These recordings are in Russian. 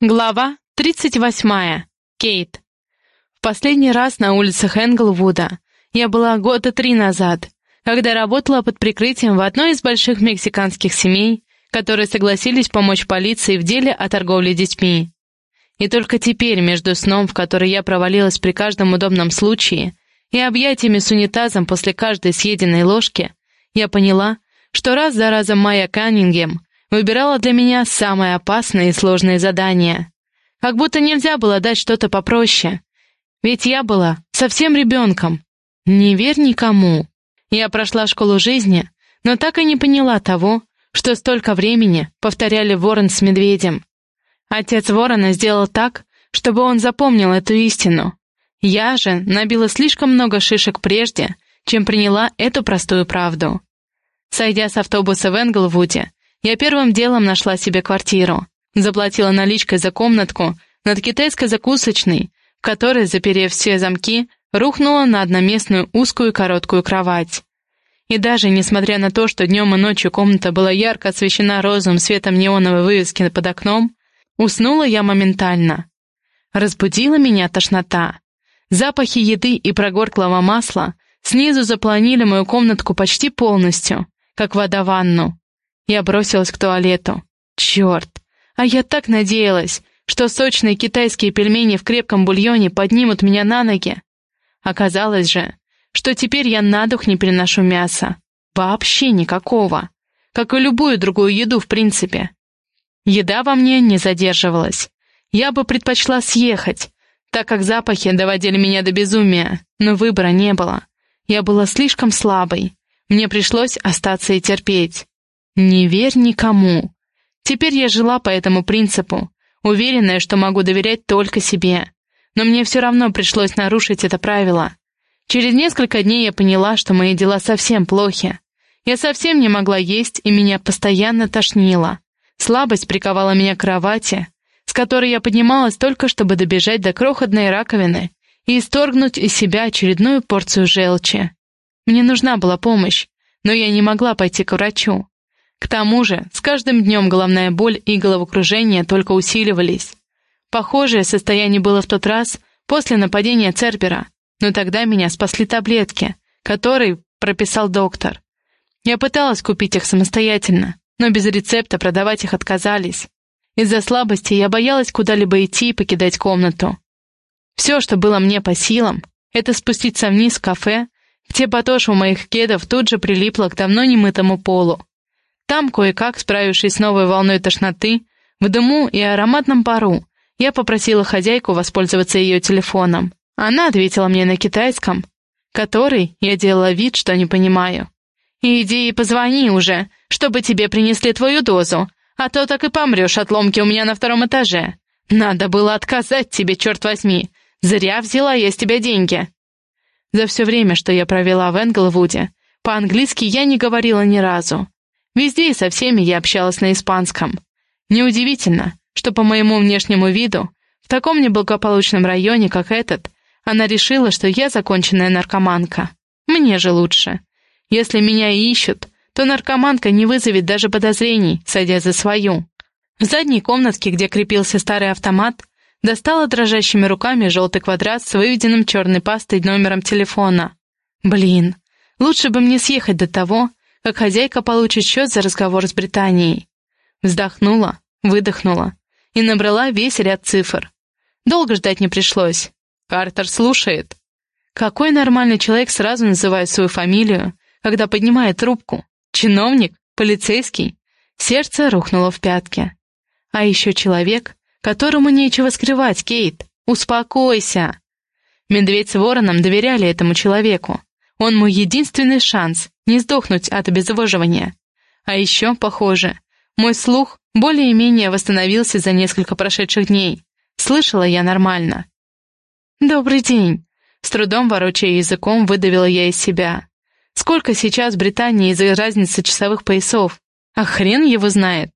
Глава 38. Кейт. В последний раз на улицах Энглвуда я была года три назад, когда работала под прикрытием в одной из больших мексиканских семей, которые согласились помочь полиции в деле о торговле детьми. И только теперь, между сном, в который я провалилась при каждом удобном случае, и объятиями с унитазом после каждой съеденной ложки, я поняла, что раз за разом Майя Каннингем выбирала для меня самые опасные и сложные задания. Как будто нельзя было дать что-то попроще. Ведь я была совсем ребенком. Не верь никому. Я прошла школу жизни, но так и не поняла того, что столько времени повторяли ворон с медведем. Отец ворона сделал так, чтобы он запомнил эту истину. Я же набила слишком много шишек прежде, чем приняла эту простую правду. Сойдя с автобуса в Энглвуде, я первым делом нашла себе квартиру, заплатила наличкой за комнатку над китайской закусочной, в которой, заперев все замки, рухнула на одноместную узкую короткую кровать. И даже несмотря на то, что днем и ночью комната была ярко освещена розовым светом неоновой вывески под окном, уснула я моментально. Разбудила меня тошнота. Запахи еды и прогорклого масла снизу запланили мою комнатку почти полностью, как вода ванну. Я бросилась к туалету. Черт! А я так надеялась, что сочные китайские пельмени в крепком бульоне поднимут меня на ноги. Оказалось же, что теперь я на дух не переношу мяса. Вообще никакого. Как и любую другую еду, в принципе. Еда во мне не задерживалась. Я бы предпочла съехать, так как запахи доводили меня до безумия, но выбора не было. Я была слишком слабой. Мне пришлось остаться и терпеть. Не верь никому. Теперь я жила по этому принципу, уверенная, что могу доверять только себе. Но мне все равно пришлось нарушить это правило. Через несколько дней я поняла, что мои дела совсем плохи. Я совсем не могла есть, и меня постоянно тошнило. Слабость приковала меня к кровати, с которой я поднималась только, чтобы добежать до крохотной раковины и исторгнуть из себя очередную порцию желчи. Мне нужна была помощь, но я не могла пойти к врачу. К тому же, с каждым днем головная боль и головокружение только усиливались. Похожее состояние было в тот раз после нападения Цербера, но тогда меня спасли таблетки, которые прописал доктор. Я пыталась купить их самостоятельно, но без рецепта продавать их отказались. Из-за слабости я боялась куда-либо идти и покидать комнату. Все, что было мне по силам, это спуститься вниз в кафе, где подошва моих кедов тут же прилипла к давно немытому полу. Там, кое-как, справившись с новой волной тошноты, в дыму и ароматном пару, я попросила хозяйку воспользоваться ее телефоном. Она ответила мне на китайском, который я делала вид, что не понимаю. «Иди и позвони уже, чтобы тебе принесли твою дозу, а то так и помрешь от ломки у меня на втором этаже. Надо было отказать тебе, черт возьми. Зря взяла я с тебя деньги». За все время, что я провела в Энглвуде, по-английски я не говорила ни разу. Везде и со всеми я общалась на испанском. Неудивительно, что по моему внешнему виду, в таком неблагополучном районе, как этот, она решила, что я законченная наркоманка. Мне же лучше. Если меня и ищут, то наркоманка не вызовет даже подозрений, сойдя за свою. В задней комнатке, где крепился старый автомат, достала дрожащими руками желтый квадрат с выведенным черной пастой номером телефона. Блин, лучше бы мне съехать до того, как хозяйка получит счет за разговор с Британией. Вздохнула, выдохнула и набрала весь ряд цифр. Долго ждать не пришлось. Картер слушает. Какой нормальный человек сразу называет свою фамилию, когда поднимает трубку? Чиновник? Полицейский? Сердце рухнуло в пятки. А еще человек, которому нечего скрывать, Кейт. Успокойся. Медведь с вороном доверяли этому человеку. Он мой единственный шанс не сдохнуть от обезвоживания. А еще, похоже, мой слух более-менее восстановился за несколько прошедших дней. Слышала я нормально. «Добрый день!» С трудом ворочая языком, выдавила я из себя. «Сколько сейчас в Британии из-за разницы часовых поясов? А хрен его знает!»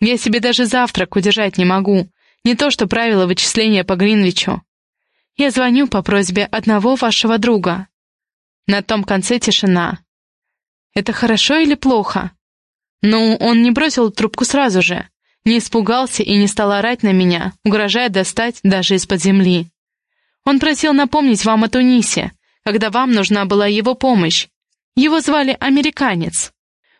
«Я себе даже завтрак удержать не могу, не то что правила вычисления по Гринвичу. Я звоню по просьбе одного вашего друга». На том конце тишина. Это хорошо или плохо? Ну, он не бросил трубку сразу же. Не испугался и не стал орать на меня, угрожая достать даже из-под земли. Он просил напомнить вам о Тунисе, когда вам нужна была его помощь. Его звали Американец.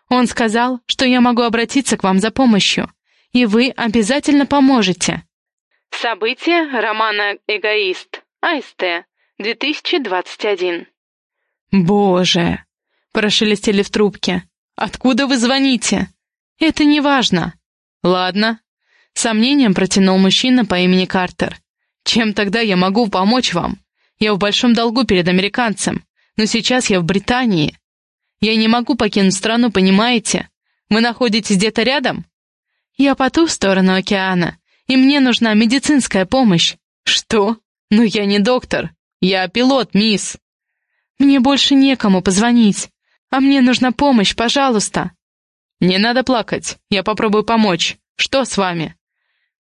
Он сказал, что я могу обратиться к вам за помощью, и вы обязательно поможете. Событие романа «Эгоист», АСТ, 2021. «Боже!» — прошелестели в трубке. «Откуда вы звоните?» «Это не важно». «Ладно». Сомнением протянул мужчина по имени Картер. «Чем тогда я могу помочь вам? Я в большом долгу перед американцем, но сейчас я в Британии. Я не могу покинуть страну, понимаете? Вы находитесь где-то рядом?» «Я по ту сторону океана, и мне нужна медицинская помощь». «Что? Ну я не доктор. Я пилот, мисс». «Мне больше некому позвонить, а мне нужна помощь, пожалуйста». «Не надо плакать, я попробую помочь. Что с вами?»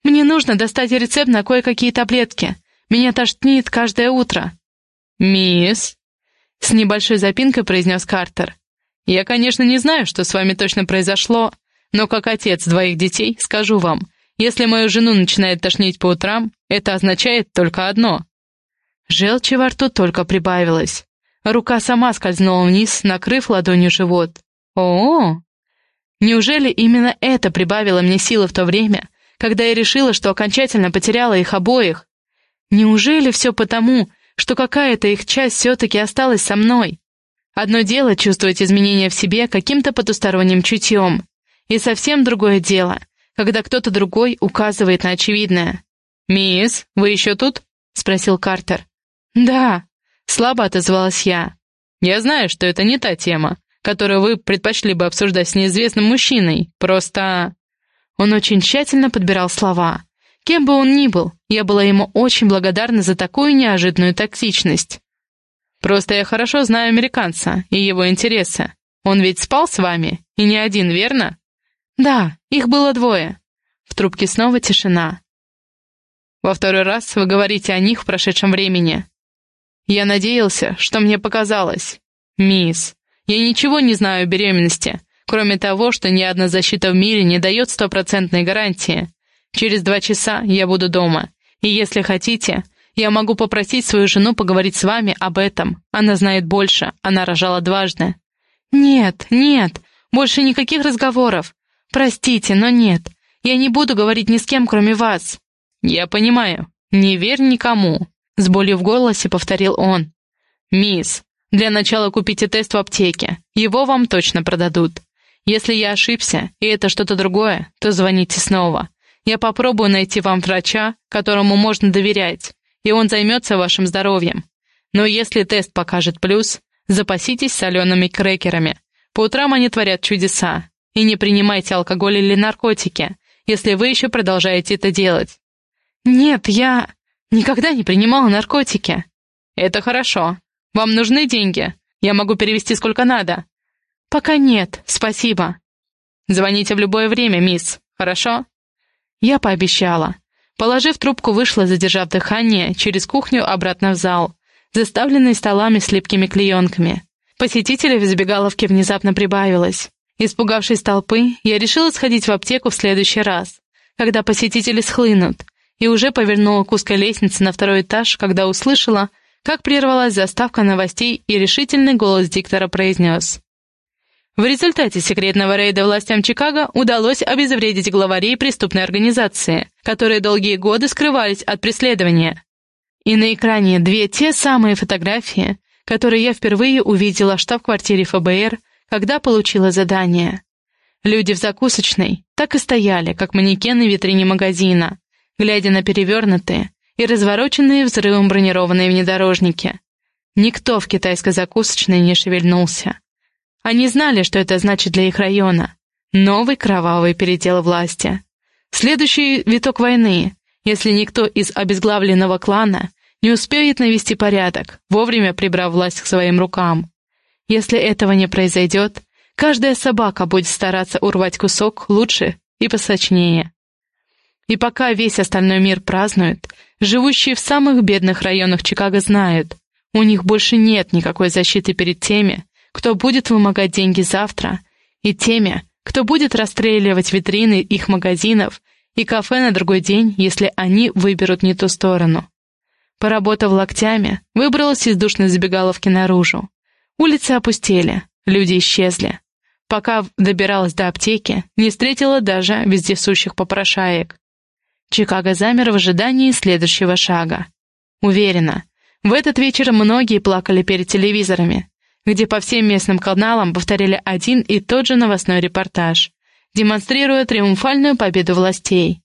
«Мне нужно достать рецепт на кое-какие таблетки. Меня тошнит каждое утро». «Мисс?» — с небольшой запинкой произнес Картер. «Я, конечно, не знаю, что с вами точно произошло, но как отец двоих детей скажу вам, если мою жену начинает тошнить по утрам, это означает только одно». Желчи во рту только прибавилось. Рука сама скользнула вниз, накрыв ладонью живот. О, -о, Неужели именно это прибавило мне силы в то время, когда я решила, что окончательно потеряла их обоих? Неужели все потому, что какая-то их часть все-таки осталась со мной? Одно дело чувствовать изменения в себе каким-то потусторонним чутьем, и совсем другое дело, когда кто-то другой указывает на очевидное. «Мисс, вы еще тут?» — спросил Картер. «Да», Слабо отозвалась я. «Я знаю, что это не та тема, которую вы предпочли бы обсуждать с неизвестным мужчиной. Просто...» Он очень тщательно подбирал слова. Кем бы он ни был, я была ему очень благодарна за такую неожиданную тактичность. «Просто я хорошо знаю американца и его интересы. Он ведь спал с вами, и не один, верно?» «Да, их было двое». В трубке снова тишина. «Во второй раз вы говорите о них в прошедшем времени. Я надеялся, что мне показалось. Мисс, я ничего не знаю о беременности, кроме того, что ни одна защита в мире не дает стопроцентной гарантии. Через два часа я буду дома, и если хотите, я могу попросить свою жену поговорить с вами об этом. Она знает больше, она рожала дважды». «Нет, нет, больше никаких разговоров. Простите, но нет. Я не буду говорить ни с кем, кроме вас». «Я понимаю. Не верь никому. С болью в голосе повторил он. «Мисс, для начала купите тест в аптеке. Его вам точно продадут. Если я ошибся, и это что-то другое, то звоните снова. Я попробую найти вам врача, которому можно доверять, и он займется вашим здоровьем. Но если тест покажет плюс, запаситесь солеными крекерами. По утрам они творят чудеса. И не принимайте алкоголь или наркотики, если вы еще продолжаете это делать. «Нет, я...» Никогда не принимала наркотики. Это хорошо. Вам нужны деньги? Я могу перевести сколько надо. Пока нет, спасибо. Звоните в любое время, мисс. Хорошо? Я пообещала. Положив трубку, вышла, задержав дыхание, через кухню обратно в зал, заставленный столами с липкими клеенками. Посетителей в забегаловке внезапно прибавилось. Испугавшись толпы, я решила сходить в аптеку в следующий раз, когда посетители схлынут, и уже повернула к узкой лестнице на второй этаж, когда услышала, как прервалась заставка новостей, и решительный голос диктора произнес. В результате секретного рейда властям Чикаго удалось обезвредить главарей преступной организации, которые долгие годы скрывались от преследования. И на экране две те самые фотографии, которые я впервые увидела в штаб-квартире ФБР, когда получила задание. Люди в закусочной так и стояли, как манекены в витрине магазина, глядя на перевернутые и развороченные взрывом бронированные внедорожники. Никто в китайской закусочной не шевельнулся. Они знали, что это значит для их района. Новый кровавый передел власти. Следующий виток войны, если никто из обезглавленного клана не успеет навести порядок, вовремя прибрав власть к своим рукам. Если этого не произойдет, каждая собака будет стараться урвать кусок лучше и посочнее. И пока весь остальной мир празднует, живущие в самых бедных районах Чикаго знают, у них больше нет никакой защиты перед теми, кто будет вымогать деньги завтра, и теми, кто будет расстреливать витрины их магазинов и кафе на другой день, если они выберут не ту сторону. Поработав локтями, выбралась из душной забегаловки наружу. Улицы опустели, люди исчезли. Пока добиралась до аптеки, не встретила даже вездесущих попрошаек. Чикаго замер в ожидании следующего шага. Уверена, в этот вечер многие плакали перед телевизорами, где по всем местным каналам повторяли один и тот же новостной репортаж, демонстрируя триумфальную победу властей.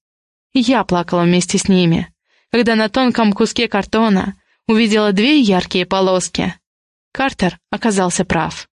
Я плакала вместе с ними, когда на тонком куске картона увидела две яркие полоски. Картер оказался прав.